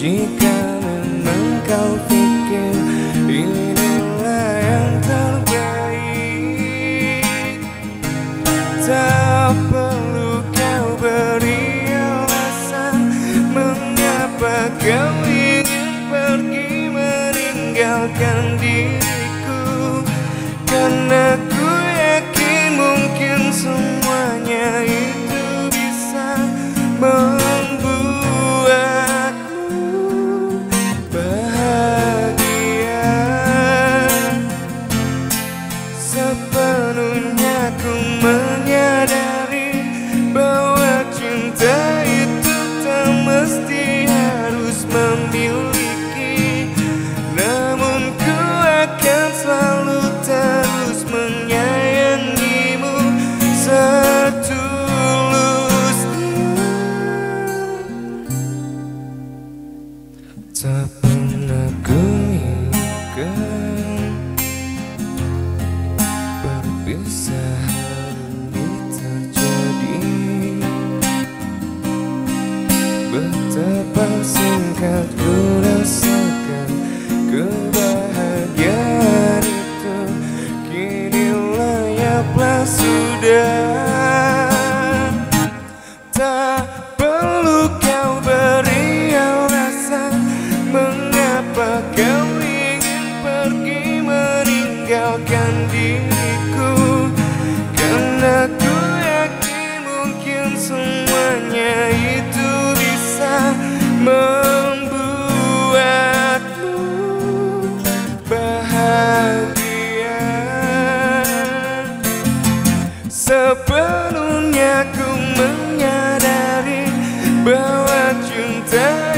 Jika memang kau pikir inilah yang terbaik Tak perlu kau beri alasan Mengapa kau ingin pergi meninggalkan diriku Sepenuhnya ku menyadari bahwa cinta itu tak mesti harus memiliki. Namun ku akan selalu terus menyayangimu setulusnya. Tak pernah ku inginkan Bisa ini terjadi. Betapa singkat ku rasakan Kebahagiaan itu. Kini lenyaplah sudah. Tak perlu kau beri alasan Mengapa kau ingin pergi meninggalkan diri? Sebelumnya ku menyadari bahwa cinta